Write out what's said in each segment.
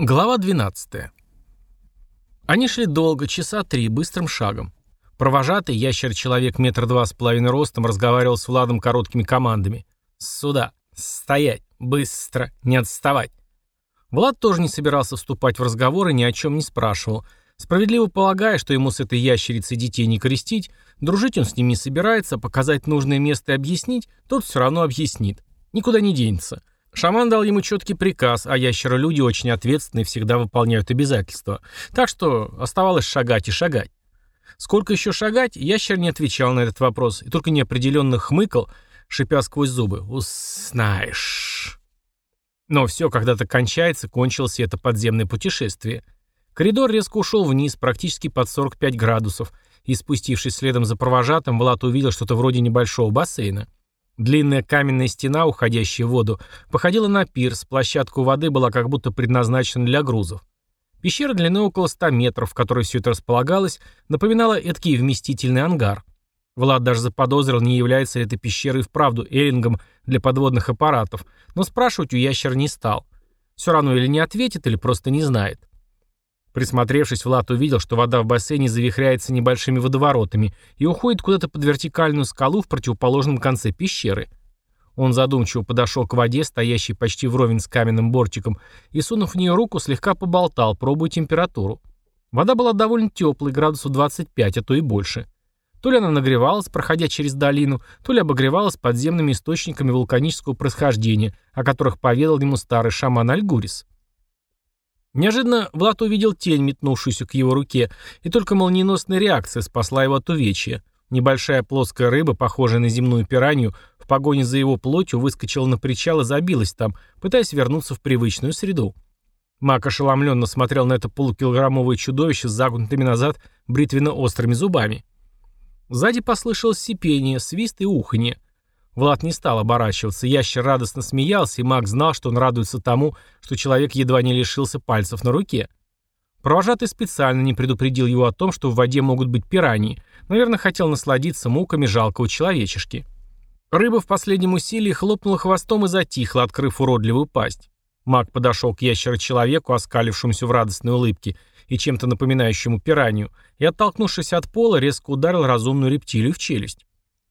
Глава 12. Они шли долго, часа три, быстрым шагом. Провожатый, ящер-человек метр два с половиной ростом, разговаривал с Владом короткими командами. «Сюда! Стоять! Быстро! Не отставать!» Влад тоже не собирался вступать в разговор и ни о чем не спрашивал. Справедливо полагая, что ему с этой ящерицей детей не крестить, дружить он с ним не собирается, показать нужное место и объяснить, тот все равно объяснит. Никуда не денется. Шаман дал ему четкий приказ, а ящеролюди очень ответственны и всегда выполняют обязательства. Так что оставалось шагать и шагать. Сколько еще шагать, ящер не отвечал на этот вопрос и только неопределенно хмыкал, шипя сквозь зубы. «Узнаешь». Но все когда-то кончается, кончилось это подземное путешествие. Коридор резко ушел вниз, практически под 45 градусов, и спустившись следом за провожатым, Влад увидел что-то вроде небольшого бассейна. Длинная каменная стена, уходящая в воду, походила на пирс, площадка воды была как будто предназначена для грузов. Пещера длиной около 100 метров, в которой все это располагалось, напоминала эдакий вместительный ангар. Влад даже заподозрил, не является ли эта пещера и вправду эллингом для подводных аппаратов, но спрашивать у ящера не стал. Все равно или не ответит, или просто не знает. Присмотревшись, Влад увидел, что вода в бассейне завихряется небольшими водоворотами и уходит куда-то под вертикальную скалу в противоположном конце пещеры. Он задумчиво подошел к воде, стоящей почти вровень с каменным бортиком, и, сунув в нее руку, слегка поболтал, пробуя температуру. Вода была довольно теплой, градусов 25, а то и больше. То ли она нагревалась, проходя через долину, то ли обогревалась подземными источниками вулканического происхождения, о которых поведал ему старый шаман Альгурис. Неожиданно Влад увидел тень, метнувшуюся к его руке, и только молниеносная реакция спасла его от увечья. Небольшая плоская рыба, похожая на земную пиранью, в погоне за его плотью выскочила на причал и забилась там, пытаясь вернуться в привычную среду. Мак ошеломленно смотрел на это полукилограммовое чудовище с загнутыми назад бритвенно-острыми зубами. Сзади послышалось сипение, свист и уханье. Влад не стал оборачиваться, ящер радостно смеялся, и маг знал, что он радуется тому, что человек едва не лишился пальцев на руке. Провожатый специально не предупредил его о том, что в воде могут быть пираньи, наверное, хотел насладиться муками жалкого человечешки. Рыба в последнем усилии хлопнула хвостом и затихла, открыв уродливую пасть. Маг подошел к ящеру-человеку, оскалившемуся в радостной улыбке и чем-то напоминающему пиранью, и, оттолкнувшись от пола, резко ударил разумную рептилию в челюсть.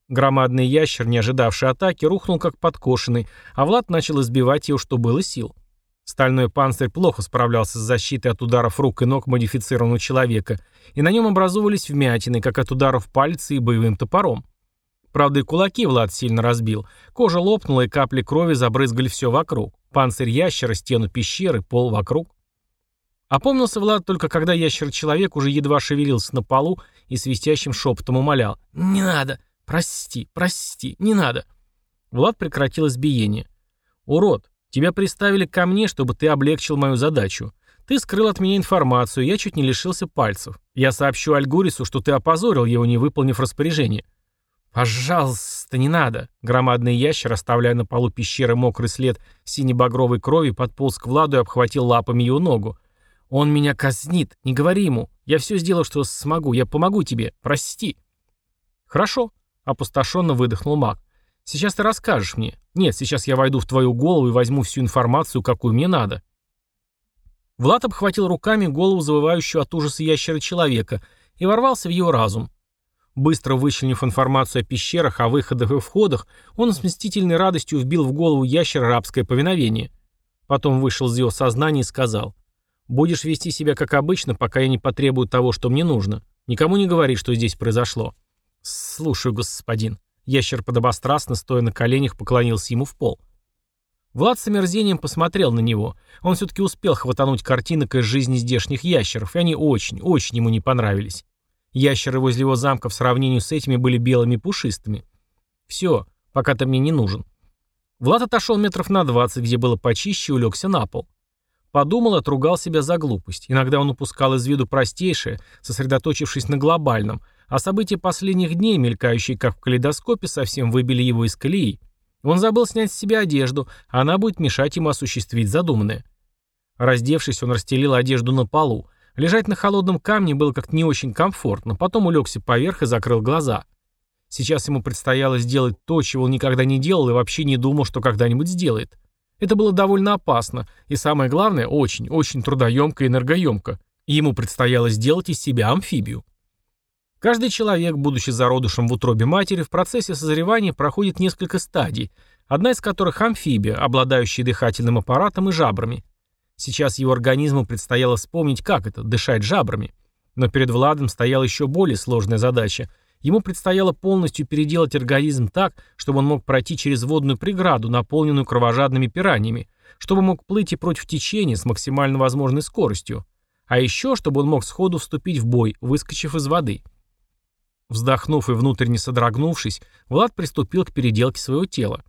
Громадный ящер, не ожидавший атаки, рухнул как подкошенный, а Влад начал избивать его, что было сил. Стальной панцирь плохо справлялся с защитой от ударов рук и ног модифицированного человека, и на нем образовывались вмятины, как от ударов пальцем и боевым топором. Правда, и кулаки Влад сильно разбил. Кожа лопнула, и капли крови забрызгали все вокруг. Панцирь ящера, стену пещеры, пол вокруг. Опомнился Влад только когда ящер-человек уже едва шевелился на полу и свистящим шепотом умолял. «Не надо! «Прости, прости, не надо». Влад прекратил избиение. «Урод, тебя приставили ко мне, чтобы ты облегчил мою задачу. Ты скрыл от меня информацию, я чуть не лишился пальцев. Я сообщу Альгурису, что ты опозорил его, не выполнив распоряжение». «Пожалуйста, не надо!» Громадный ящер, оставляя на полу пещеры мокрый след синебагровой крови, подполз к Владу и обхватил лапами его ногу. «Он меня казнит, не говори ему. Я все сделал, что смогу, я помогу тебе, прости». «Хорошо», Опустошенно выдохнул маг. «Сейчас ты расскажешь мне. Нет, сейчас я войду в твою голову и возьму всю информацию, какую мне надо». Влад обхватил руками голову завывающего от ужаса ящера человека и ворвался в его разум. Быстро вычленив информацию о пещерах, о выходах и входах, он с мстительной радостью вбил в голову ящера рабское повиновение. Потом вышел из его сознания и сказал, «Будешь вести себя как обычно, пока я не потребую того, что мне нужно. Никому не говори, что здесь произошло». «Слушаю, господин». Ящер подобострастно, стоя на коленях, поклонился ему в пол. Влад с омерзением посмотрел на него. Он все-таки успел хватануть картинок из жизни здешних ящеров, и они очень, очень ему не понравились. Ящеры возле его замка в сравнении с этими были белыми и пушистыми. «Все, пока ты мне не нужен». Влад отошел метров на двадцать, где было почище, и улегся на пол. Подумал, отругал себя за глупость. Иногда он упускал из виду простейшее, сосредоточившись на глобальном – а события последних дней, мелькающие как в калейдоскопе, совсем выбили его из колеи. Он забыл снять с себя одежду, а она будет мешать ему осуществить задуманное. Раздевшись, он расстелил одежду на полу. Лежать на холодном камне было как-то не очень комфортно, потом улегся поверх и закрыл глаза. Сейчас ему предстояло сделать то, чего он никогда не делал и вообще не думал, что когда-нибудь сделает. Это было довольно опасно, и самое главное, очень-очень трудоемко и энергоемко. Ему предстояло сделать из себя амфибию. Каждый человек, будучи зародышем в утробе матери, в процессе созревания проходит несколько стадий, одна из которых амфибия, обладающая дыхательным аппаратом и жабрами. Сейчас его организму предстояло вспомнить, как это – дышать жабрами. Но перед Владом стояла еще более сложная задача – Ему предстояло полностью переделать организм так, чтобы он мог пройти через водную преграду, наполненную кровожадными пираньями, чтобы мог плыть и против течения с максимально возможной скоростью. А еще, чтобы он мог сходу вступить в бой, выскочив из воды. Вздохнув и внутренне содрогнувшись, Влад приступил к переделке своего тела.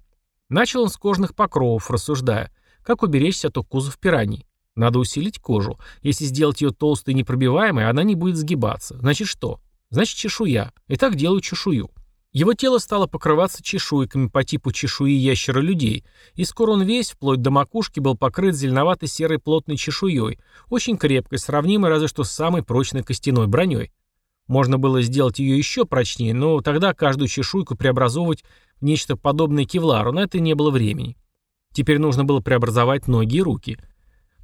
Начал он с кожных покровов, рассуждая, как уберечься от укусов пираний. Надо усилить кожу. Если сделать ее толстой и непробиваемой, она не будет сгибаться. Значит что? Значит, чешуя. И так делаю чешую. Его тело стало покрываться чешуйками по типу чешуи ящера-людей, и скоро он весь, вплоть до макушки, был покрыт зеленоватой серой плотной чешуей, очень крепкой, сравнимой разве что с самой прочной костяной броней. Можно было сделать ее еще прочнее, но тогда каждую чешуйку преобразовывать в нечто подобное кевлару, на это не было времени. Теперь нужно было преобразовать ноги и руки.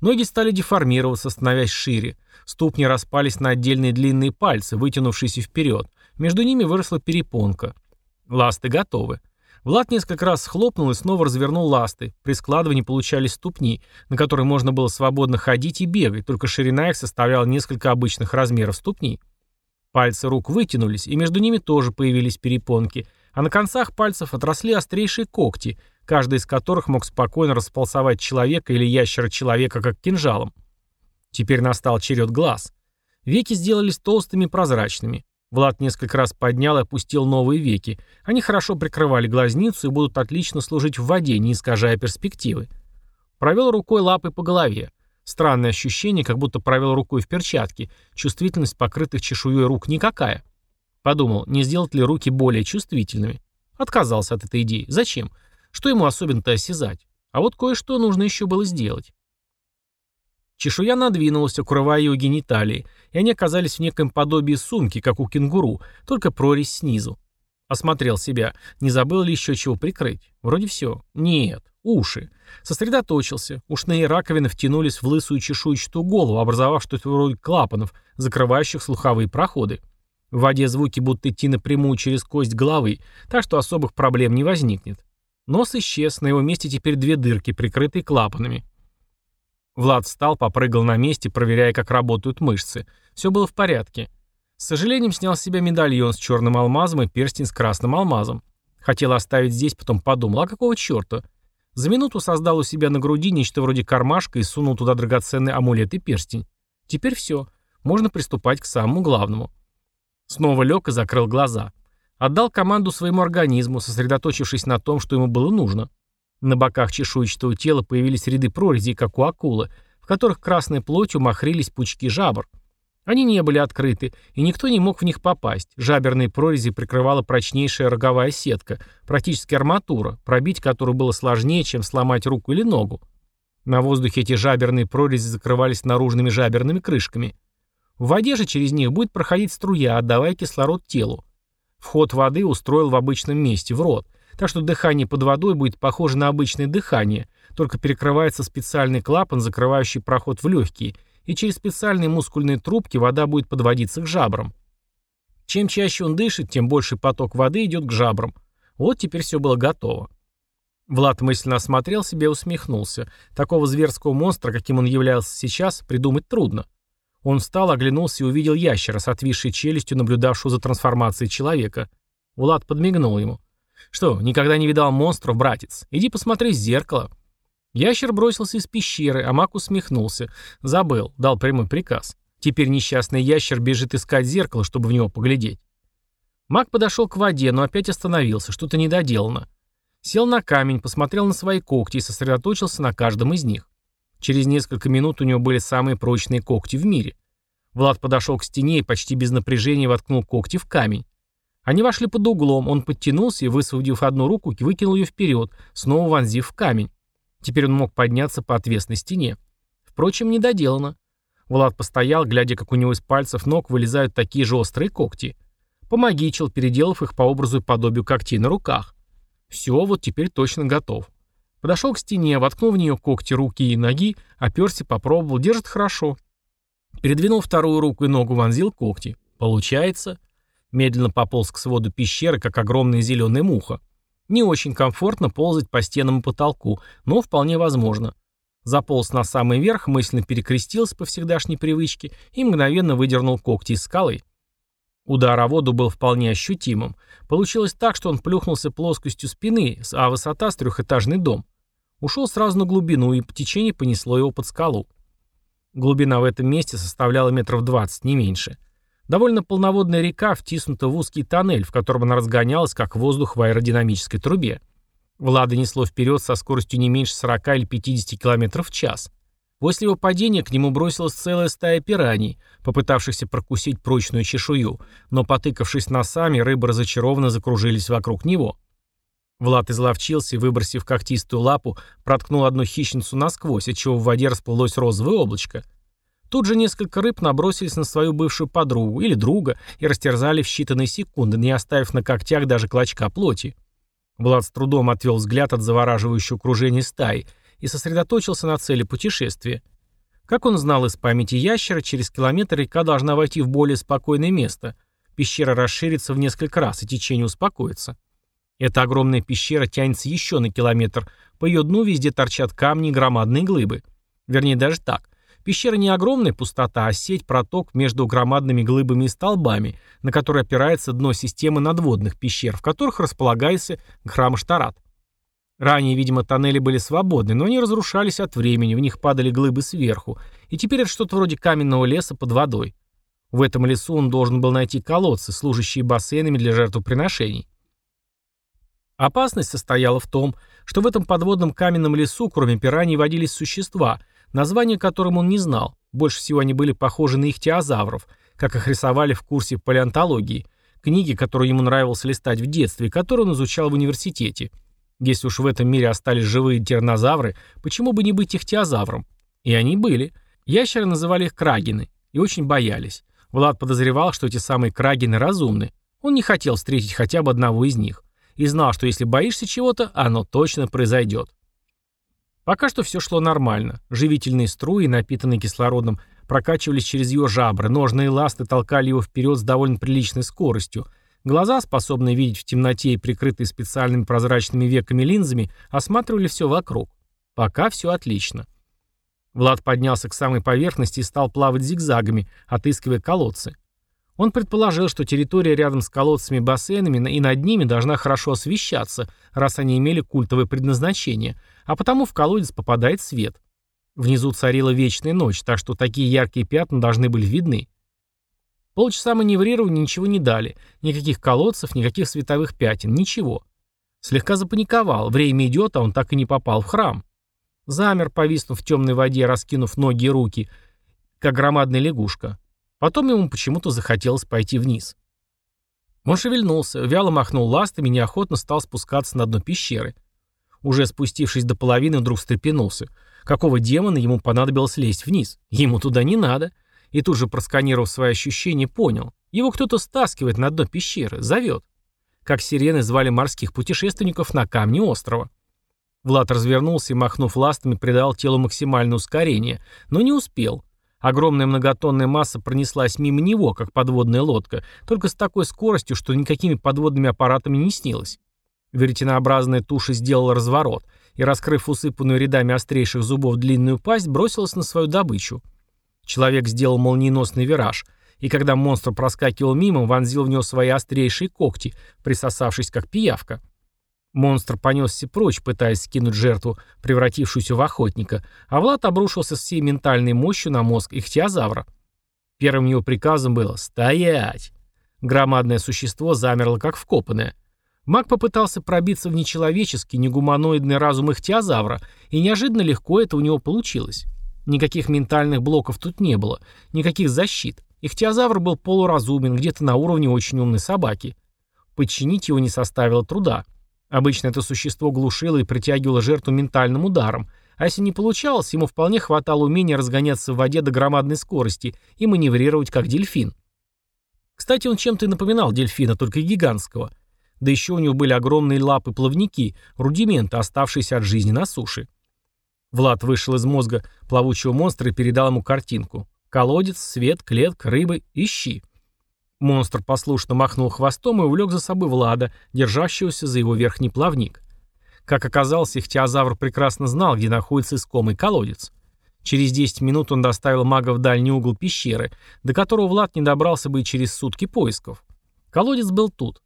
Ноги стали деформироваться, становясь шире. Ступни распались на отдельные длинные пальцы, вытянувшиеся вперед. Между ними выросла перепонка. Ласты готовы. Влад несколько раз схлопнул и снова развернул ласты. При складывании получались ступни, на которые можно было свободно ходить и бегать, только ширина их составляла несколько обычных размеров ступней. Пальцы рук вытянулись, и между ними тоже появились перепонки, а на концах пальцев отросли острейшие когти, каждый из которых мог спокойно располосовать человека или ящера человека как кинжалом. Теперь настал черед глаз. Веки сделались толстыми и прозрачными. Влад несколько раз поднял и опустил новые веки. Они хорошо прикрывали глазницу и будут отлично служить в воде, не искажая перспективы. Провел рукой лапой по голове. Странное ощущение, как будто провел рукой в перчатке. Чувствительность покрытых чешуей рук никакая. Подумал, не сделать ли руки более чувствительными. Отказался от этой идеи. Зачем? Что ему особенно-то осязать? А вот кое-что нужно еще было сделать. Чешуя надвинулась, укрывая его гениталии, и они оказались в неком подобии сумки, как у кенгуру, только прорезь снизу. Осмотрел себя. Не забыл ли еще чего прикрыть? Вроде все. Нет. Уши. Сосредоточился. Ушные раковины втянулись в лысую чешуйчатую голову, образовав что-то вроде клапанов, закрывающих слуховые проходы. В воде звуки будут идти напрямую через кость головы, так что особых проблем не возникнет. Нос исчез, на его месте теперь две дырки, прикрытые клапанами. Влад встал, попрыгал на месте, проверяя, как работают мышцы. Все было в порядке. С сожалением снял с себя медальон с черным алмазом и перстень с красным алмазом. Хотел оставить здесь, потом подумал, а какого черта? За минуту создал у себя на груди нечто вроде кармашка и сунул туда драгоценный амулет и перстень. Теперь все. Можно приступать к самому главному. Снова лег и закрыл глаза. Отдал команду своему организму, сосредоточившись на том, что ему было нужно. На боках чешуйчатого тела появились ряды прорезей, как у акулы, в которых красной плотью махрились пучки жабр. Они не были открыты, и никто не мог в них попасть. Жаберные прорези прикрывала прочнейшая роговая сетка, практически арматура, пробить которую было сложнее, чем сломать руку или ногу. На воздухе эти жаберные прорези закрывались наружными жаберными крышками. В воде же через них будет проходить струя, отдавая кислород телу. Вход воды устроил в обычном месте, в рот, так что дыхание под водой будет похоже на обычное дыхание, только перекрывается специальный клапан, закрывающий проход в легкие, и через специальные мускульные трубки вода будет подводиться к жабрам. Чем чаще он дышит, тем больше поток воды идет к жабрам. Вот теперь все было готово. Влад мысленно осмотрел себя и усмехнулся. Такого зверского монстра, каким он являлся сейчас, придумать трудно. Он встал, оглянулся и увидел ящера с отвисшей челюстью, наблюдавшего за трансформацией человека. Влад подмигнул ему. «Что, никогда не видал монстров, братец? Иди посмотри в зеркало». Ящер бросился из пещеры, а маг усмехнулся. Забыл, дал прямой приказ. Теперь несчастный ящер бежит искать зеркало, чтобы в него поглядеть. Маг подошел к воде, но опять остановился, что-то недоделано. Сел на камень, посмотрел на свои когти и сосредоточился на каждом из них. Через несколько минут у него были самые прочные когти в мире. Влад подошел к стене и почти без напряжения воткнул когти в камень. Они вошли под углом, он подтянулся и, высвободив одну руку, выкинул ее вперед, снова вонзив в камень. Теперь он мог подняться по отвесной стене. Впрочем, не доделано. Влад постоял, глядя, как у него из пальцев ног вылезают такие же острые когти. Помогичил, переделав их по образу и подобию когтей на руках. Все, вот теперь точно готов. Подошел к стене, воткнул в нее когти руки и ноги, оперся, попробовал, держит хорошо. Передвинул вторую руку и ногу, вонзил когти. Получается. Медленно пополз к своду пещеры, как огромная зеленая муха. Не очень комфортно ползать по стенам и потолку, но вполне возможно. Заполз на самый верх, мысленно перекрестился по всегдашней привычке и мгновенно выдернул когти из скалы. Удар о воду был вполне ощутимым. Получилось так, что он плюхнулся плоскостью спины, а высота с трехэтажный дом. Ушел сразу на глубину, и по течению понесло его под скалу. Глубина в этом месте составляла метров двадцать, не меньше. Довольно полноводная река втиснута в узкий тоннель, в котором она разгонялась, как воздух в аэродинамической трубе. Влада несло вперед со скоростью не меньше 40 или 50 км в час. После его падения к нему бросилась целая стая пираний, попытавшихся прокусить прочную чешую, но, потыкавшись носами, рыбы разочарованно закружились вокруг него. Влад изловчился и, выбросив когтистую лапу, проткнул одну хищницу насквозь, отчего в воде расплылось розовое облачко. Тут же несколько рыб набросились на свою бывшую подругу или друга и растерзали в считанные секунды, не оставив на когтях даже клочка плоти. Влад с трудом отвел взгляд от завораживающего окружения стаи и сосредоточился на цели путешествия. Как он знал из памяти ящера, через километр река должна войти в более спокойное место. Пещера расширится в несколько раз, и течение успокоится. Эта огромная пещера тянется еще на километр. По ее дну везде торчат камни и громадные глыбы. Вернее, даже так. Пещера не огромная пустота, а сеть проток между громадными глыбами и столбами, на которые опирается дно системы надводных пещер, в которых располагается храм Штарат. Ранее, видимо, тоннели были свободны, но они разрушались от времени, в них падали глыбы сверху, и теперь это что-то вроде каменного леса под водой. В этом лесу он должен был найти колодцы, служащие бассейнами для жертвоприношений. Опасность состояла в том, что в этом подводном каменном лесу, кроме пираний, водились существа – название которым он не знал. Больше всего они были похожи на ихтиозавров, как их рисовали в курсе палеонтологии, книги, которые ему нравилось листать в детстве, которые он изучал в университете. Если уж в этом мире остались живые тернозавры, почему бы не быть ихтиозавром? И они были. Ящеры называли их крагины и очень боялись. Влад подозревал, что эти самые крагины разумны. Он не хотел встретить хотя бы одного из них. И знал, что если боишься чего-то, оно точно произойдет. Пока что все шло нормально. Живительные струи, напитанные кислородом, прокачивались через ее жабры, ножные ласты толкали его вперед с довольно приличной скоростью. Глаза, способные видеть в темноте и прикрытые специальными прозрачными веками линзами, осматривали все вокруг. Пока все отлично. Влад поднялся к самой поверхности и стал плавать зигзагами, отыскивая колодцы. Он предположил, что территория рядом с колодцами и бассейнами и над ними должна хорошо освещаться, раз они имели культовое предназначение, а потому в колодец попадает свет. Внизу царила вечная ночь, так что такие яркие пятна должны были видны. Полчаса маневрирования ничего не дали. Никаких колодцев, никаких световых пятен, ничего. Слегка запаниковал. Время идет, а он так и не попал в храм. Замер, повиснув в темной воде, раскинув ноги и руки, как громадная лягушка. Потом ему почему-то захотелось пойти вниз. Он шевельнулся, вяло махнул ластами и неохотно стал спускаться на дно пещеры. Уже спустившись до половины, вдруг встрепенулся. Какого демона ему понадобилось лезть вниз? Ему туда не надо. И тут же, просканировав свои ощущения, понял. Его кто-то стаскивает на дно пещеры, зовет. Как сирены звали морских путешественников на камне острова. Влад развернулся и, махнув ластами, придал телу максимальное ускорение, но не успел. Огромная многотонная масса пронеслась мимо него, как подводная лодка, только с такой скоростью, что никакими подводными аппаратами не снилось. Веретенообразная туша сделала разворот и, раскрыв усыпанную рядами острейших зубов длинную пасть, бросилась на свою добычу. Человек сделал молниеносный вираж, и когда монстр проскакивал мимо, вонзил в него свои острейшие когти, присосавшись как пиявка. Монстр понесся прочь, пытаясь скинуть жертву, превратившуюся в охотника, а Влад обрушился с всей ментальной мощью на мозг ихтиозавра. Первым его приказом было «Стоять!». Громадное существо замерло, как вкопанное. Маг попытался пробиться в нечеловеческий, негуманоидный разум ихтиозавра, и неожиданно легко это у него получилось. Никаких ментальных блоков тут не было, никаких защит. Ихтиозавр был полуразумен, где-то на уровне очень умной собаки. Подчинить его не составило труда. Обычно это существо глушило и притягивало жертву ментальным ударом, а если не получалось, ему вполне хватало умения разгоняться в воде до громадной скорости и маневрировать как дельфин. Кстати, он чем-то и напоминал дельфина, только гигантского – Да еще у него были огромные лапы-плавники, рудименты, оставшиеся от жизни на суше. Влад вышел из мозга плавучего монстра и передал ему картинку. Колодец, свет, клетка, рыбы, ищи. Монстр послушно махнул хвостом и увлек за собой Влада, держащегося за его верхний плавник. Как оказалось, ихтиозавр прекрасно знал, где находится искомый колодец. Через 10 минут он доставил мага в дальний угол пещеры, до которого Влад не добрался бы и через сутки поисков. Колодец был тут.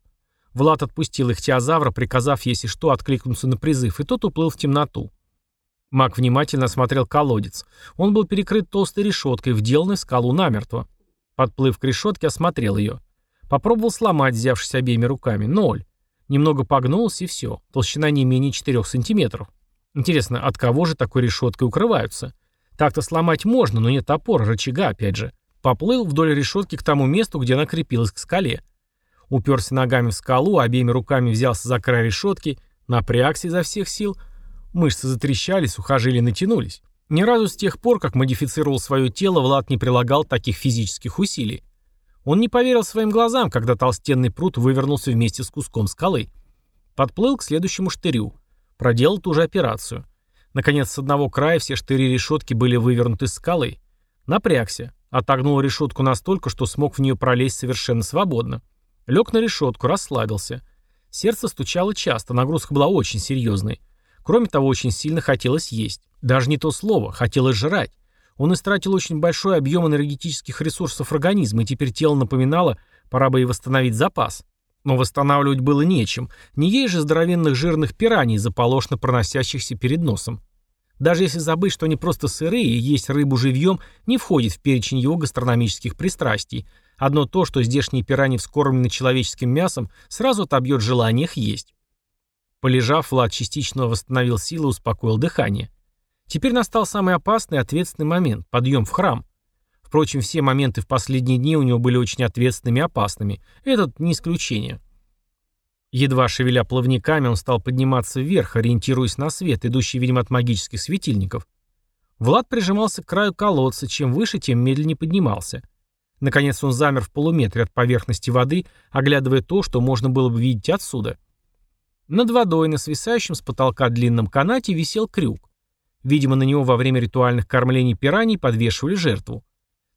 Влад отпустил ихтиозавра, приказав, если что, откликнуться на призыв, и тот уплыл в темноту. Маг внимательно осмотрел колодец. Он был перекрыт толстой решеткой, вделанной в скалу намертво. Подплыв к решетке, осмотрел ее. Попробовал сломать, взявшись обеими руками. Ноль. Немного погнулся и все. Толщина не менее 4 сантиметров. Интересно, от кого же такой решеткой укрываются? Так-то сломать можно, но нет опоры, рычага опять же. Поплыл вдоль решетки к тому месту, где она крепилась к скале. Уперся ногами в скалу, обеими руками взялся за край решетки, напрягся изо всех сил. Мышцы затрещали, сухожилия натянулись. Ни разу с тех пор, как модифицировал свое тело, Влад не прилагал таких физических усилий. Он не поверил своим глазам, когда толстенный пруд вывернулся вместе с куском скалы. Подплыл к следующему штырю. Проделал ту же операцию. Наконец, с одного края все штыри решетки были вывернуты с скалы. Напрягся. Отогнул решетку настолько, что смог в нее пролезть совершенно свободно. Лег на решетку, расслабился. Сердце стучало часто, нагрузка была очень серьезной. Кроме того, очень сильно хотелось есть. Даже не то слово, хотелось жрать. Он истратил очень большой объем энергетических ресурсов организма, и теперь тело напоминало, пора бы и восстановить запас. Но восстанавливать было нечем. Не есть же здоровенных жирных пираний, заполошно проносящихся перед носом. Даже если забыть, что они просто сырые, и есть рыбу живьем не входит в перечень его гастрономических пристрастий. Одно то, что здешние пираньи вскормлены человеческим мясом, сразу отобьет желание их есть. Полежав, Влад частично восстановил силы и успокоил дыхание. Теперь настал самый опасный и ответственный момент – подъем в храм. Впрочем, все моменты в последние дни у него были очень ответственными и опасными. Этот не исключение. Едва шевеля плавниками, он стал подниматься вверх, ориентируясь на свет, идущий, видимо, от магических светильников. Влад прижимался к краю колодца, чем выше, тем медленнее поднимался. Наконец он замер в полуметре от поверхности воды, оглядывая то, что можно было бы видеть отсюда – над водой, на свисающем с потолка длинном канате, висел крюк. Видимо, на него во время ритуальных кормлений пираний подвешивали жертву.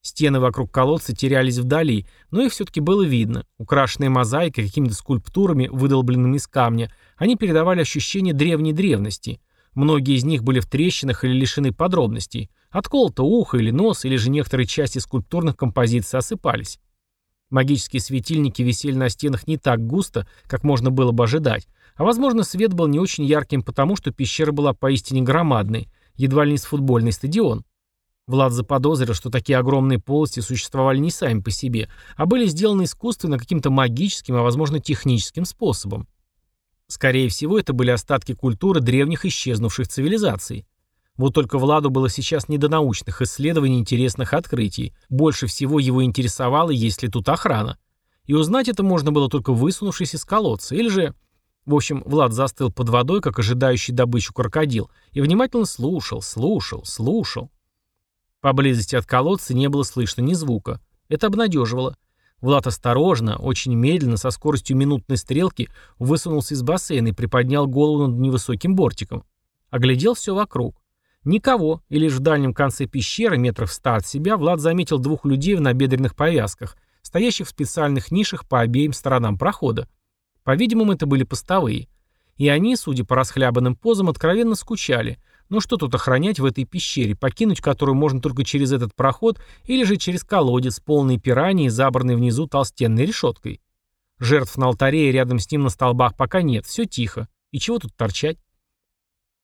Стены вокруг колодца терялись вдали, но их все-таки было видно. Украшенные мозаикой, какими-то скульптурами, выдолбленными из камня, они передавали ощущение древней древности. Многие из них были в трещинах или лишены подробностей. Отколото ухо или нос, или же некоторые части скульптурных композиций осыпались. Магические светильники висели на стенах не так густо, как можно было бы ожидать, а возможно, свет был не очень ярким, потому что пещера была поистине громадной, едва ли не с футбольный стадион. Влад заподозрил, что такие огромные полости существовали не сами по себе, а были сделаны искусственно каким-то магическим, а возможно техническим способом. Скорее всего, это были остатки культуры древних исчезнувших цивилизаций. Вот только Владу было сейчас не до научных исследований интересных открытий. Больше всего его интересовало, есть ли тут охрана. И узнать это можно было только высунувшись из колодца, или же в общем, Влад застыл под водой, как ожидающий добычу крокодил, и внимательно слушал, слушал, слушал. Поблизости от колодца не было слышно ни звука. Это обнадеживало. Влад осторожно, очень медленно, со скоростью минутной стрелки, высунулся из бассейна и приподнял голову над невысоким бортиком. Оглядел все вокруг. Никого, и лишь в дальнем конце пещеры, метров ста от себя, Влад заметил двух людей в набедренных повязках, стоящих в специальных нишах по обеим сторонам прохода. По-видимому, это были постовые. И они, судя по расхлябанным позам, откровенно скучали. Ну что тут охранять в этой пещере, покинуть которую можно только через этот проход или же через колодец, полный пираний, забранный внизу толстенной решеткой. Жертв на алтаре и рядом с ним на столбах пока нет, все тихо. И чего тут торчать?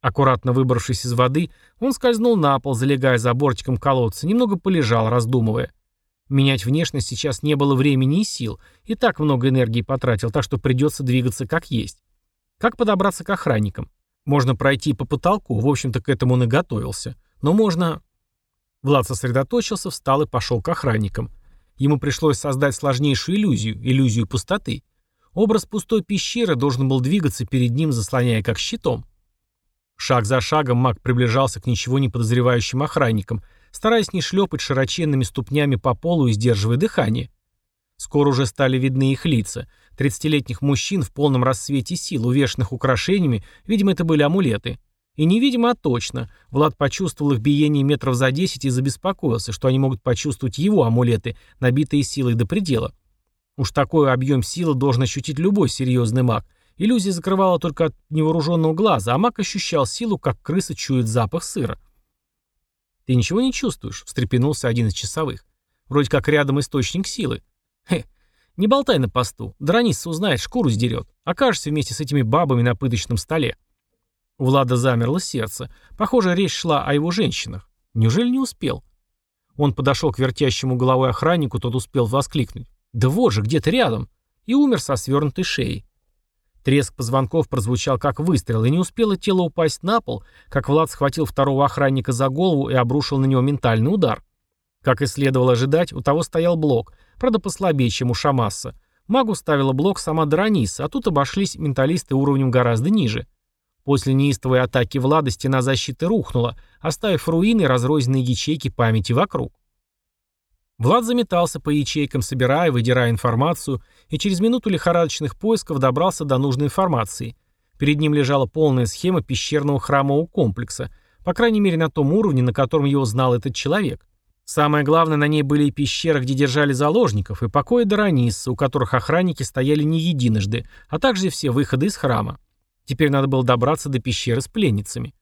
Аккуратно выбравшись из воды, он скользнул на пол, залегая за бортиком колодца, немного полежал, раздумывая. Менять внешность сейчас не было времени и сил, и так много энергии потратил, так что придется двигаться как есть. Как подобраться к охранникам? Можно пройти по потолку, в общем-то к этому он и готовился. Но можно... Влад сосредоточился, встал и пошел к охранникам. Ему пришлось создать сложнейшую иллюзию, иллюзию пустоты. Образ пустой пещеры должен был двигаться перед ним, заслоняя как щитом. Шаг за шагом маг приближался к ничего не подозревающим охранникам, стараясь не шлепать широченными ступнями по полу и сдерживая дыхание. Скоро уже стали видны их лица. Тридцатилетних мужчин в полном расцвете сил, увешанных украшениями, видимо, это были амулеты. И невидимо, а точно. Влад почувствовал их биение метров за десять и забеспокоился, что они могут почувствовать его амулеты, набитые силой до предела. Уж такой объем силы должен ощутить любой серьезный маг. Иллюзия закрывала только от невооруженного глаза, а маг ощущал силу, как крыса чует запах сыра. «Ты ничего не чувствуешь?» — встрепенулся один из часовых. «Вроде как рядом источник силы». «Хе, не болтай на посту. Дранисса узнает, шкуру сдерет. Окажешься вместе с этими бабами на пыточном столе». У Влада замерло сердце. Похоже, речь шла о его женщинах. Неужели не успел? Он подошел к вертящему головой охраннику, тот успел воскликнуть. «Да вот же, где-то рядом!» И умер со свернутой шеей. Треск позвонков прозвучал как выстрел, и не успело тело упасть на пол, как Влад схватил второго охранника за голову и обрушил на него ментальный удар. Как и следовало ожидать, у того стоял блок, правда послабее, чем у Шамасса. Магу ставила блок сама Драниса, а тут обошлись менталисты уровнем гораздо ниже. После неистовой атаки Влада стена защиты рухнула, оставив руины и разрозненные ячейки памяти вокруг. Влад заметался по ячейкам, собирая, выдирая информацию, и через минуту лихорадочных поисков добрался до нужной информации. Перед ним лежала полная схема пещерного храмового комплекса, по крайней мере на том уровне, на котором его знал этот человек. Самое главное, на ней были и пещеры, где держали заложников, и покои Даранисса, у которых охранники стояли не единожды, а также все выходы из храма. Теперь надо было добраться до пещеры с пленницами.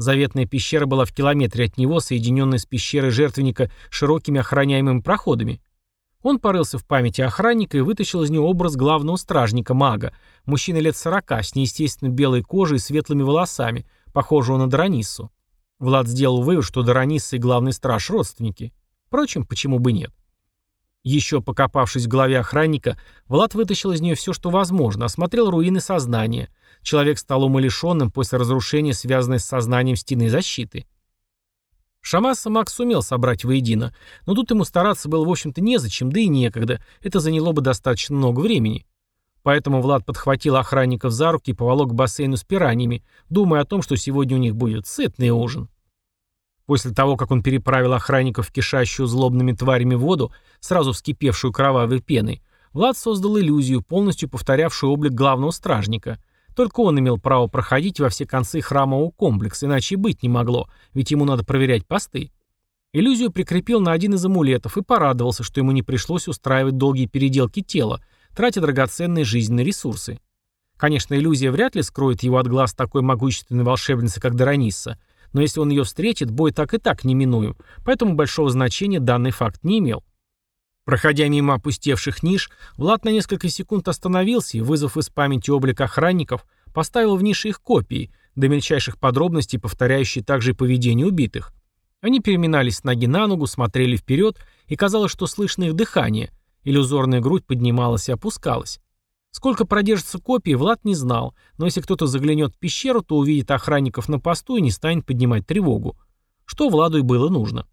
Заветная пещера была в километре от него, соединенная с пещерой жертвенника широкими охраняемыми проходами. Он порылся в памяти охранника и вытащил из него образ главного стражника, мага, мужчины лет сорока, с неестественно белой кожей и светлыми волосами, похожего на Дорониссу. Влад сделал вывод, что Доронисса и главный страж – родственники. Впрочем, почему бы нет? Еще покопавшись в голове охранника, Влад вытащил из нее все, что возможно, осмотрел руины сознания – Человек стал умалишенным после разрушения, связанной с сознанием стены защиты. Шамаса Макс сумел собрать воедино, но тут ему стараться было, в общем-то, незачем, да и некогда, это заняло бы достаточно много времени. Поэтому Влад подхватил охранников за руки и поволок к бассейну с пираньями, думая о том, что сегодня у них будет сытный ужин. После того, как он переправил охранников в кишащую злобными тварями воду, сразу вскипевшую кровавой пеной, Влад создал иллюзию, полностью повторявшую облик главного стражника – только он имел право проходить во все концы храмового комплекса, иначе и быть не могло, ведь ему надо проверять посты. Иллюзию прикрепил на один из амулетов и порадовался, что ему не пришлось устраивать долгие переделки тела, тратя драгоценные жизненные ресурсы. Конечно, иллюзия вряд ли скроет его от глаз такой могущественной волшебницы, как Даранисса, но если он ее встретит, бой так и так неминуем, поэтому большого значения данный факт не имел. Проходя мимо опустевших ниш, Влад на несколько секунд остановился и, вызвав из памяти облик охранников, поставил в ниши их копии, до мельчайших подробностей повторяющие также и поведение убитых. Они переминались с ноги на ногу, смотрели вперед, и казалось, что слышно их дыхание. Иллюзорная грудь поднималась и опускалась. Сколько продержится копии, Влад не знал, но если кто-то заглянет в пещеру, то увидит охранников на посту и не станет поднимать тревогу. Что Владу и было нужно.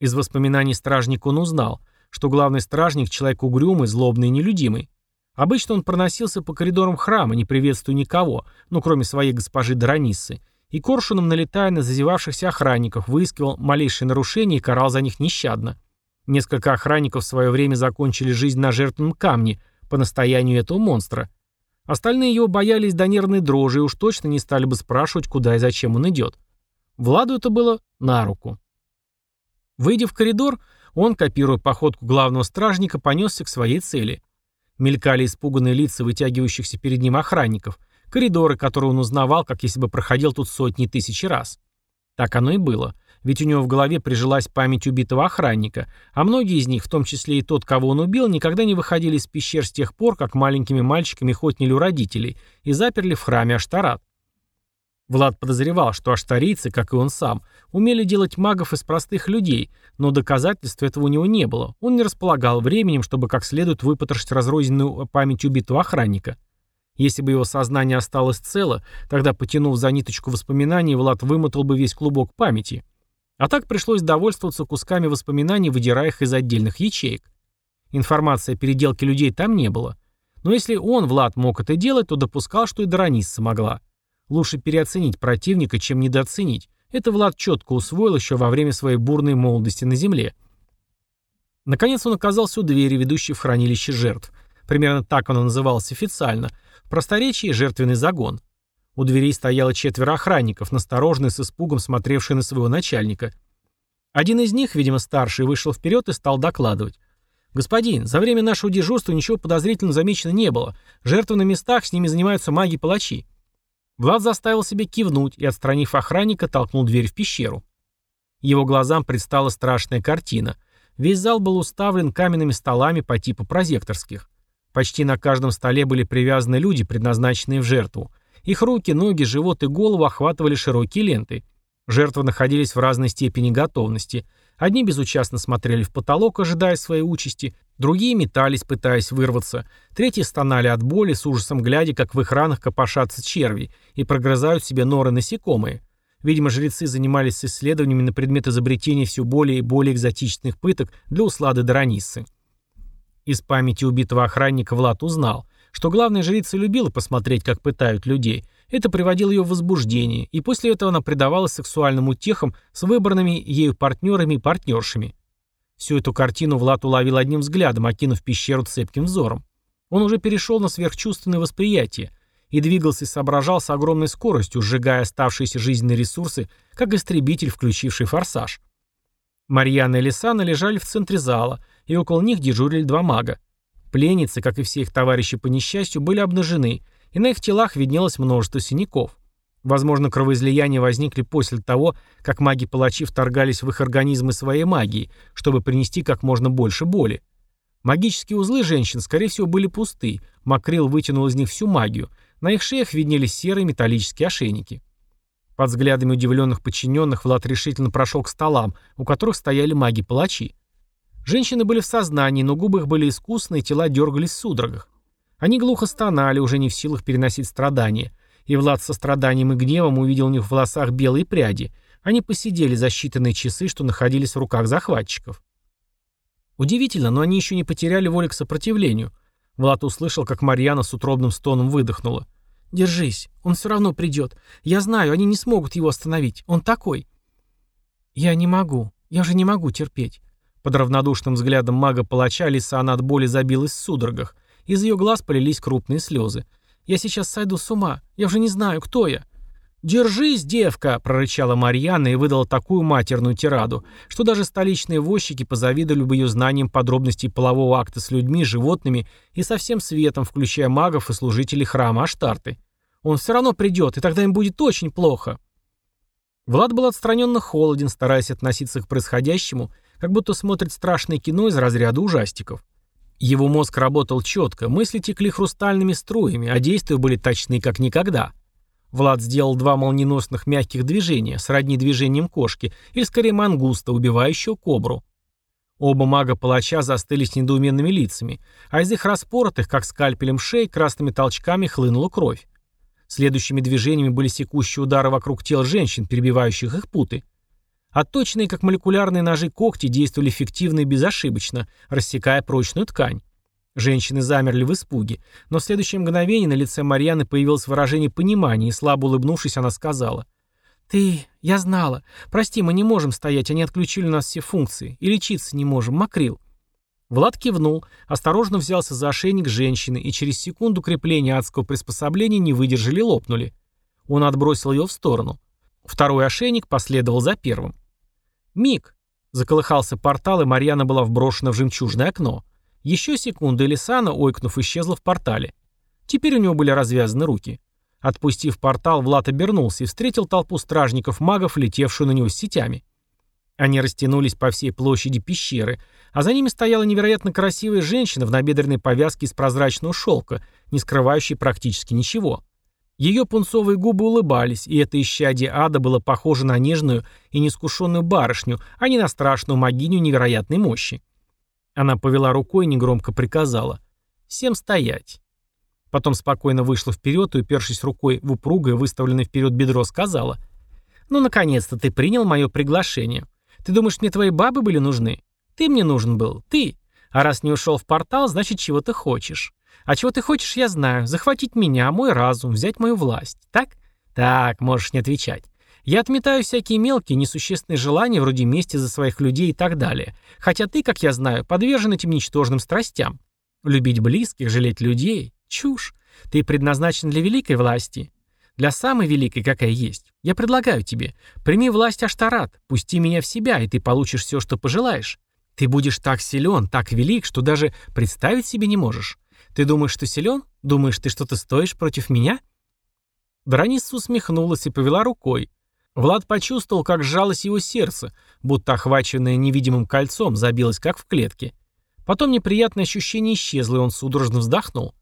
Из воспоминаний стражника он узнал, что главный стражник — человек угрюмый, злобный и нелюдимый. Обычно он проносился по коридорам храма, не приветствуя никого, ну, кроме своей госпожи Драниссы, и коршуном, налетая на зазевавшихся охранников, выискивал малейшие нарушения и карал за них нещадно. Несколько охранников в свое время закончили жизнь на жертвенном камне по настоянию этого монстра. Остальные его боялись до нервной дрожи и уж точно не стали бы спрашивать, куда и зачем он идет. Владу это было на руку. Выйдя в коридор, он, копируя походку главного стражника, понесся к своей цели. Мелькали испуганные лица вытягивающихся перед ним охранников, коридоры, которые он узнавал, как если бы проходил тут сотни тысяч раз. Так оно и было, ведь у него в голове прижилась память убитого охранника, а многие из них, в том числе и тот, кого он убил, никогда не выходили из пещер с тех пор, как маленькими мальчиками хотнили у родителей и заперли в храме Аштарат. Влад подозревал, что аштарийцы, как и он сам, умели делать магов из простых людей, но доказательств этого у него не было. Он не располагал временем, чтобы как следует выпотрошить разрозненную память убитого охранника. Если бы его сознание осталось цело, тогда, потянув за ниточку воспоминаний, Влад вымотал бы весь клубок памяти. А так пришлось довольствоваться кусками воспоминаний, выдирая их из отдельных ячеек. Информации о переделке людей там не было. Но если он, Влад, мог это делать, то допускал, что и Даранисса могла. Лучше переоценить противника, чем недооценить. Это Влад четко усвоил еще во время своей бурной молодости на земле. Наконец он оказался у двери, ведущей в хранилище жертв. Примерно так оно называлось официально. В просторечии жертвенный загон. У дверей стояло четверо охранников, настороженно с испугом смотревшие на своего начальника. Один из них, видимо старший, вышел вперед и стал докладывать. «Господин, за время нашего дежурства ничего подозрительного замечено не было. Жертвы на местах, с ними занимаются маги-палачи». Влад заставил себе кивнуть и, отстранив охранника, толкнул дверь в пещеру. Его глазам предстала страшная картина. Весь зал был уставлен каменными столами по типу прозекторских. Почти на каждом столе были привязаны люди, предназначенные в жертву. Их руки, ноги, живот и голову охватывали широкие ленты. Жертвы находились в разной степени готовности – Одни безучастно смотрели в потолок, ожидая своей участи, другие метались, пытаясь вырваться, третьи стонали от боли, с ужасом глядя, как в их ранах копошатся черви и прогрызают себе норы насекомые. Видимо, жрецы занимались исследованиями на предмет изобретения все более и более экзотичных пыток для услады Дараниссы. Из памяти убитого охранника Влад узнал, что главная жрица любила посмотреть, как пытают людей – это приводило ее в возбуждение, и после этого она предавалась сексуальным утехам с выбранными ею партнерами и партнершами. Всю эту картину Влад уловил одним взглядом, окинув пещеру цепким взором. Он уже перешел на сверхчувственное восприятие и двигался и соображал с огромной скоростью, сжигая оставшиеся жизненные ресурсы, как истребитель, включивший форсаж. Марьяна и Лисана лежали в центре зала, и около них дежурили два мага. Пленницы, как и все их товарищи по несчастью, были обнажены, и на их телах виднелось множество синяков. Возможно, кровоизлияния возникли после того, как маги-палачи вторгались в их организмы своей магией, чтобы принести как можно больше боли. Магические узлы женщин, скорее всего, были пусты, Макрил вытянул из них всю магию, на их шеях виднелись серые металлические ошейники. Под взглядами удивленных подчиненных Влад решительно прошел к столам, у которых стояли маги-палачи. Женщины были в сознании, но губы их были искусные, тела дергались в судорогах. Они глухо стонали, уже не в силах переносить страдания. И Влад со страданием и гневом увидел у них в волосах белые пряди. Они посидели за считанные часы, что находились в руках захватчиков. Удивительно, но они еще не потеряли воли к сопротивлению. Влад услышал, как Марьяна с утробным стоном выдохнула. «Держись, он все равно придет. Я знаю, они не смогут его остановить. Он такой». «Я не могу. Я уже не могу терпеть». Под равнодушным взглядом мага-палача Лисана от боли забилась в судорогах. Из ее глаз полились крупные слезы. «Я сейчас сойду с ума. Я уже не знаю, кто я». «Держись, девка!» – прорычала Марьяна и выдала такую матерную тираду, что даже столичные возчики позавидовали бы ее знаниям подробностей полового акта с людьми, животными и со всем светом, включая магов и служителей храма Аштарты. «Он все равно придет, и тогда им будет очень плохо». Влад был отстраненно холоден, стараясь относиться к происходящему, как будто смотрит страшное кино из разряда ужастиков. Его мозг работал четко, мысли текли хрустальными струями, а действия были точны как никогда. Влад сделал два молниеносных мягких движения, сродни движением кошки, или скорее мангуста, убивающего кобру. Оба мага-палача застыли с недоуменными лицами, а из их распоротых, как скальпелем шеи, красными толчками хлынула кровь. Следующими движениями были секущие удары вокруг тел женщин, перебивающих их путы. Отточенные, как молекулярные ножи когти, действовали эффективно и безошибочно, рассекая прочную ткань. Женщины замерли в испуге, но в следующее мгновение на лице Марьяны появилось выражение понимания, и слабо улыбнувшись, она сказала. «Ты... Я знала. Прости, мы не можем стоять, они отключили у нас все функции. И лечиться не можем. Макрил». Влад кивнул, осторожно взялся за ошейник женщины, и через секунду крепления адского приспособления не выдержали лопнули. Он отбросил ее в сторону. Второй ошейник последовал за первым. Миг. Заколыхался портал, и Марьяна была вброшена в жемчужное окно. Еще секунду, и Лисана, ойкнув, исчезла в портале. Теперь у него были развязаны руки. Отпустив портал, Влад обернулся и встретил толпу стражников-магов, летевшую на него с сетями. Они растянулись по всей площади пещеры, а за ними стояла невероятно красивая женщина в набедренной повязке из прозрачного шелка, не скрывающей практически ничего. Ее пунцовые губы улыбались, и это исчадие ада было похоже на нежную и неискушенную барышню, а не на страшную могиню невероятной мощи. Она повела рукой и негромко приказала «Всем стоять». Потом спокойно вышла вперед и, упершись рукой в упругое, выставленное вперед бедро, сказала «Ну, наконец-то ты принял мое приглашение. Ты думаешь, мне твои бабы были нужны? Ты мне нужен был, ты. А раз не ушел в портал, значит, чего ты хочешь. А чего ты хочешь, я знаю. Захватить меня, мой разум, взять мою власть. Так? Так, можешь не отвечать. Я отметаю всякие мелкие, несущественные желания, вроде мести за своих людей и так далее. Хотя ты, как я знаю, подвержен этим ничтожным страстям. Любить близких, жалеть людей — чушь. Ты предназначен для великой власти. Для самой великой, какая есть. Я предлагаю тебе, прими власть Аштарат, пусти меня в себя, и ты получишь все, что пожелаешь. Ты будешь так силен, так велик, что даже представить себе не можешь. Ты думаешь, что силен? Думаешь, ты что-то стоишь против меня?» Дранисса усмехнулась и повела рукой. Влад почувствовал, как сжалось его сердце, будто охваченное невидимым кольцом, забилось, как в клетке. Потом неприятное ощущение исчезло, и он судорожно вздохнул.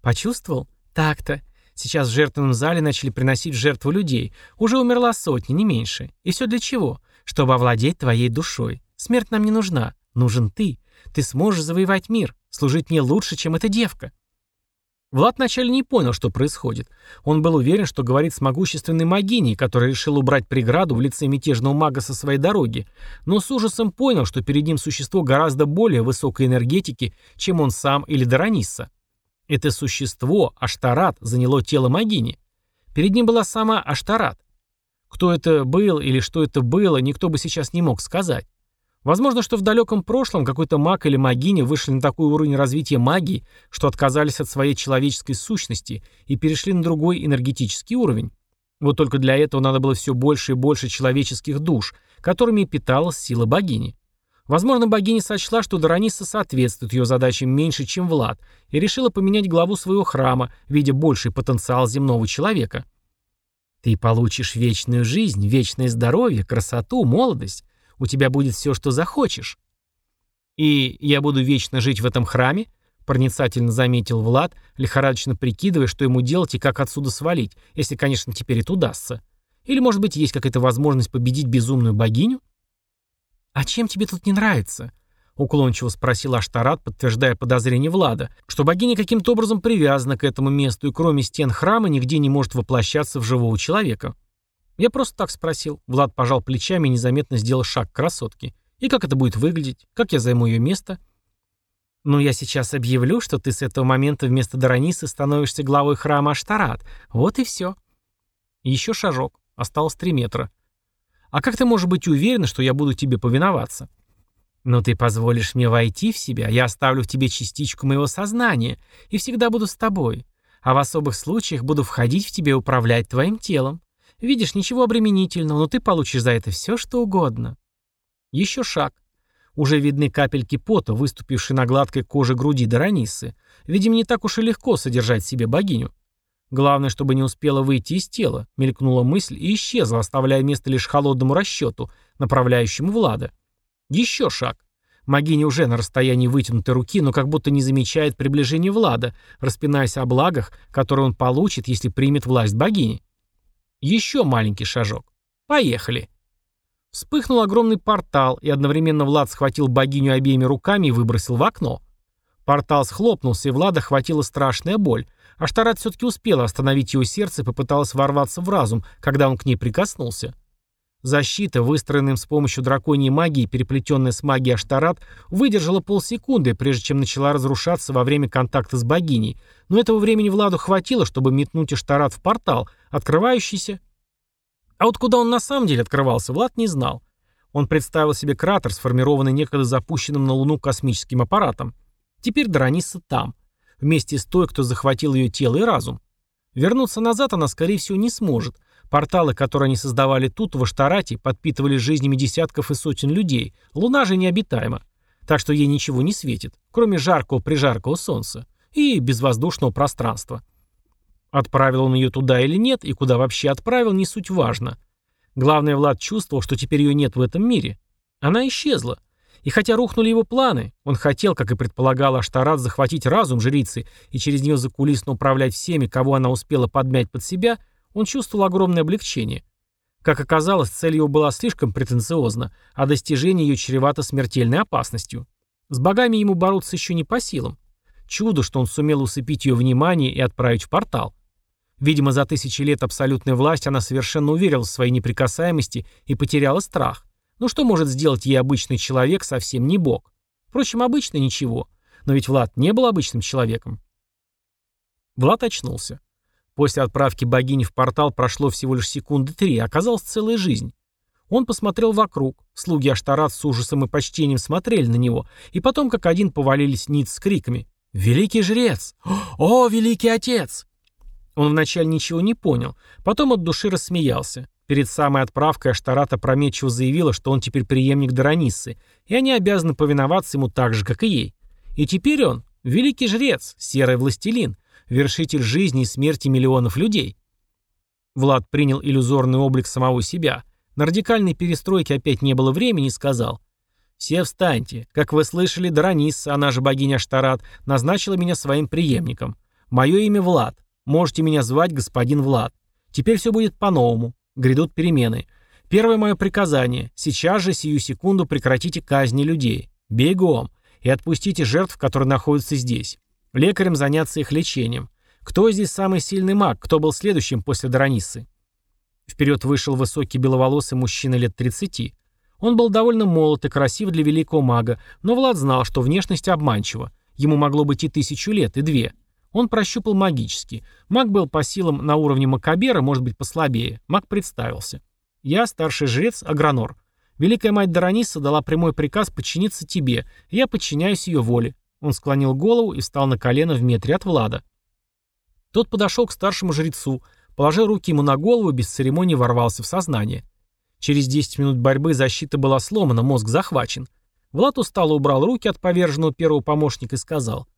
«Почувствовал? Так-то. Сейчас в жертвенном зале начали приносить жертву людей. Уже умерла сотня, не меньше. И все для чего? Чтобы овладеть твоей душой. Смерть нам не нужна. Нужен ты. Ты сможешь завоевать мир. Служить мне лучше, чем эта девка. Влад вначале не понял, что происходит. Он был уверен, что говорит с могущественной магиней, которая решила убрать преграду в лице мятежного мага со своей дороги, но с ужасом понял, что перед ним существо гораздо более высокой энергетики, чем он сам или Даранисса. Это существо, Аштарат, заняло тело Магини. Перед ним была сама Аштарат. Кто это был или что это было, никто бы сейчас не мог сказать. Возможно, что в далеком прошлом какой-то маг или магиня вышли на такой уровень развития магии, что отказались от своей человеческой сущности и перешли на другой энергетический уровень. Вот только для этого надо было все больше и больше человеческих душ, которыми питалась сила богини. Возможно, богиня сочла, что Дараниса соответствует ее задачам меньше, чем Влад, и решила поменять главу своего храма, видя больший потенциал земного человека. «Ты получишь вечную жизнь, вечное здоровье, красоту, молодость. У тебя будет все, что захочешь». «И я буду вечно жить в этом храме?» проницательно заметил Влад, лихорадочно прикидывая, что ему делать и как отсюда свалить, если, конечно, теперь это удастся. Или, может быть, есть какая-то возможность победить безумную богиню? «А чем тебе тут не нравится?» — уклончиво спросил Аштарат, подтверждая подозрение Влада, что богиня каким-то образом привязана к этому месту и кроме стен храма нигде не может воплощаться в живого человека. Я просто так спросил. Влад пожал плечами и незаметно сделал шаг к красотке. И как это будет выглядеть? Как я займу ее место? «Ну, я сейчас объявлю, что ты с этого момента вместо Даранисы становишься главой храма Аштарат. Вот и все». Еще шажок. Осталось три метра. А как ты можешь быть уверен, что я буду тебе повиноваться? Но ты позволишь мне войти в себя, я оставлю в тебе частичку моего сознания и всегда буду с тобой. А в особых случаях буду входить в тебя и управлять твоим телом. Видишь, ничего обременительного, но ты получишь за это все, что угодно. Еще шаг. Уже видны капельки пота, выступившие на гладкой коже груди Даранисы. Видимо, не так уж и легко содержать себе богиню. Главное, чтобы не успела выйти из тела, мелькнула мысль и исчезла, оставляя место лишь холодному расчету, направляющему Влада. Еще шаг. Магиня уже на расстоянии вытянутой руки, но как будто не замечает приближения Влада, распинаясь о благах, которые он получит, если примет власть богини. Еще маленький шажок. Поехали. Вспыхнул огромный портал, и одновременно Влад схватил богиню обеими руками и выбросил в окно. Портал схлопнулся, и Влада хватила страшная боль, Аштарат все-таки успела остановить его сердце и попыталась ворваться в разум, когда он к ней прикоснулся. Защита, выстроенная с помощью драконьей магии, переплетенная с магией Аштарат, выдержала полсекунды, прежде чем начала разрушаться во время контакта с богиней, но этого времени Владу хватило, чтобы метнуть Аштарат в портал, открывающийся... А вот куда он на самом деле открывался, Влад не знал. Он представил себе кратер, сформированный некогда запущенным на Луну космическим аппаратом. Теперь Дранисса там вместе с той, кто захватил ее тело и разум. Вернуться назад она, скорее всего, не сможет. Порталы, которые они создавали тут, в Аштарате, подпитывали жизнями десятков и сотен людей. Луна же необитаема. Так что ей ничего не светит, кроме жаркого-прижаркого солнца и безвоздушного пространства. Отправил он ее туда или нет, и куда вообще отправил, не суть важно. Главное, Влад чувствовал, что теперь ее нет в этом мире. Она исчезла. И хотя рухнули его планы, он хотел, как и предполагал Аштарат, захватить разум жрицы и через нее закулисно управлять всеми, кого она успела подмять под себя, он чувствовал огромное облегчение. Как оказалось, цель его была слишком претенциозна, а достижение ее чревато смертельной опасностью. С богами ему бороться еще не по силам. Чудо, что он сумел усыпить ее внимание и отправить в портал. Видимо, за тысячи лет абсолютной власти она совершенно уверилась в своей неприкасаемости и потеряла страх. Ну что может сделать ей обычный человек, совсем не бог? Впрочем, обычно ничего. Но ведь Влад не был обычным человеком. Влад очнулся. После отправки богини в портал прошло всего лишь секунды три, а оказалась целая жизнь. Он посмотрел вокруг. Слуги Аштарат с ужасом и почтением смотрели на него, и потом как один повалились ниц с криками «Великий жрец! О, великий отец!» Он вначале ничего не понял, потом от души рассмеялся. Перед самой отправкой Аштарат опрометчиво заявила, что он теперь преемник Дараниссы, и они обязаны повиноваться ему так же, как и ей. И теперь он — великий жрец, серый властелин, вершитель жизни и смерти миллионов людей. Влад принял иллюзорный облик самого себя. На радикальной перестройке опять не было времени и сказал. «Все встаньте. Как вы слышали, Даранисса, она же богиня Аштарат, назначила меня своим преемником. Мое имя Влад. Можете меня звать господин Влад. Теперь все будет по-новому. Грядут перемены. Первое мое приказание. Сейчас же, сию секунду, прекратите казни людей. Бегом. И отпустите жертв, которые находятся здесь. Лекарям заняться их лечением. Кто здесь самый сильный маг? Кто был следующим после Драниссы? Вперед вышел высокий беловолосый мужчина лет 30. Он был довольно молод и красив для великого мага, но Влад знал, что внешность обманчива. Ему могло быть и тысячу лет, и две. Он прощупал магически. Маг был по силам на уровне Макабера, может быть послабее. Маг представился. «Я старший жрец Агранор. Великая мать Дараниса дала прямой приказ подчиниться тебе, и я подчиняюсь ее воле». Он склонил голову и встал на колено в метре от Влада. Тот подошел к старшему жрецу, положил руки ему на голову и без церемонии ворвался в сознание. Через 10 минут борьбы защита была сломана, мозг захвачен. Влад устало убрал руки от поверженного первого помощника и сказал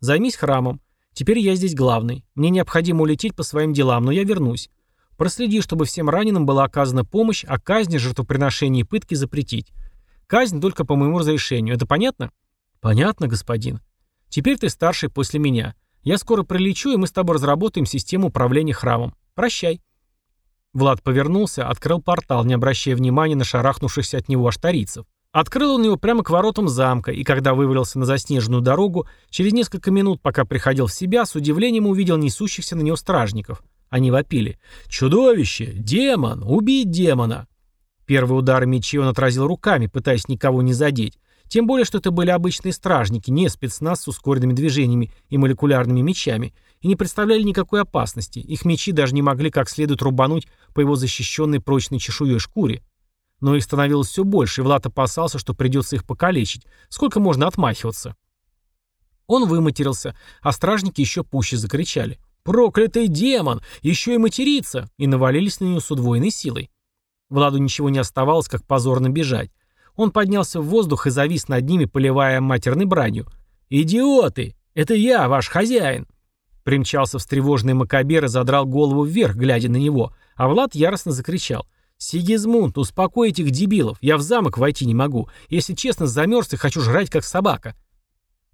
«Займись храмом. Теперь я здесь главный. Мне необходимо улететь по своим делам, но я вернусь. Проследи, чтобы всем раненым была оказана помощь, а казни, жертвоприношения и пытки запретить. Казнь только по моему разрешению. Это понятно? Понятно, господин. Теперь ты старший после меня. Я скоро прилечу, и мы с тобой разработаем систему управления храмом. Прощай. Влад повернулся, открыл портал, не обращая внимания на шарахнувшихся от него аштарийцев. Открыл он его прямо к воротам замка, и когда вывалился на заснеженную дорогу, через несколько минут, пока приходил в себя, с удивлением увидел несущихся на него стражников. Они вопили. «Чудовище! Демон! Убить демона!» Первый удар мечи он отразил руками, пытаясь никого не задеть. Тем более, что это были обычные стражники, не спецназ с ускоренными движениями и молекулярными мечами, и не представляли никакой опасности. Их мечи даже не могли как следует рубануть по его защищенной прочной чешуей шкуре. Но их становилось все больше, и Влад опасался, что придется их покалечить. Сколько можно отмахиваться? Он выматерился, а стражники еще пуще закричали. «Проклятый демон! Еще и материться!» и навалились на нее с удвоенной силой. Владу ничего не оставалось, как позорно бежать. Он поднялся в воздух и завис над ними, поливая матерной бранью. «Идиоты! Это я, ваш хозяин!» Примчался встревоженный Макабер и задрал голову вверх, глядя на него, а Влад яростно закричал. «Сигизмунд, успокой этих дебилов, я в замок войти не могу. Если честно, замерз и хочу жрать, как собака».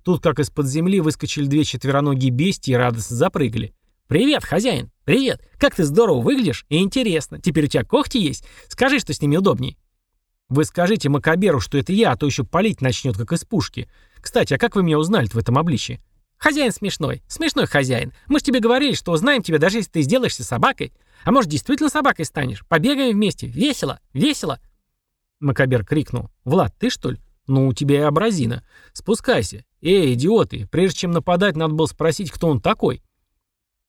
Тут, как из-под земли, выскочили две четвероногие бестии и радостно запрыгали. «Привет, хозяин! Привет! Как ты здорово выглядишь и интересно. Теперь у тебя когти есть? Скажи, что с ними удобней». «Вы скажите Макаберу, что это я, а то еще палить начнет, как из пушки. Кстати, а как вы меня узнали в этом обличье?» «Хозяин смешной. Смешной хозяин. Мы же тебе говорили, что узнаем тебя, даже если ты сделаешься собакой. А может, действительно собакой станешь? Побегаем вместе. Весело. Весело. Макабер крикнул. «Влад, ты что ли? Ну, у тебя и образина. Спускайся. Эй, идиоты, прежде чем нападать, надо было спросить, кто он такой».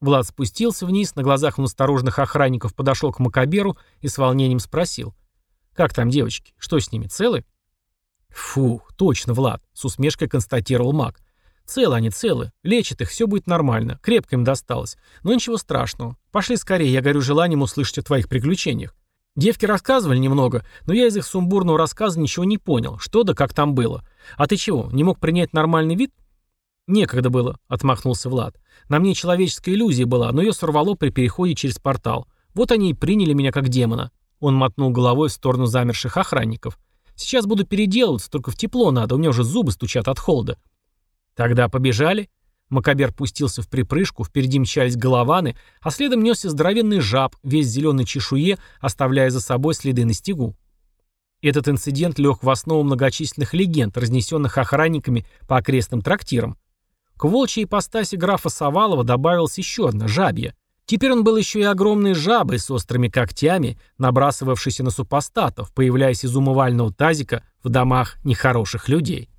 Влад спустился вниз, на глазах у настороженных охранников подошел к Макаберу и с волнением спросил. «Как там девочки? Что с ними, целы?» «Фух, точно, Влад», — с усмешкой констатировал маг. Целы они, целы. Лечат их, все будет нормально. Крепко им досталось. Но ничего страшного. Пошли скорее, я горю желанием услышать о твоих приключениях. Девки рассказывали немного, но я из их сумбурного рассказа ничего не понял, что да как там было. А ты чего, не мог принять нормальный вид? Некогда было, отмахнулся Влад. На мне человеческая иллюзия была, но ее сорвало при переходе через портал. Вот они и приняли меня как демона. Он мотнул головой в сторону замерших охранников. Сейчас буду переделываться, только в тепло надо, у меня уже зубы стучат от холода. Тогда побежали. Макабер пустился в припрыжку, впереди мчались голованы, а следом несся здоровенный жаб, весь зеленой чешуе, оставляя за собой следы на стегу. Этот инцидент лег в основу многочисленных легенд, разнесенных охранниками по окрестным трактирам. К волчьей ипостаси графа Савалова добавилась еще одна – жабья. Теперь он был еще и огромной жабой с острыми когтями, набрасывавшейся на супостатов, появляясь из умывального тазика в домах нехороших людей.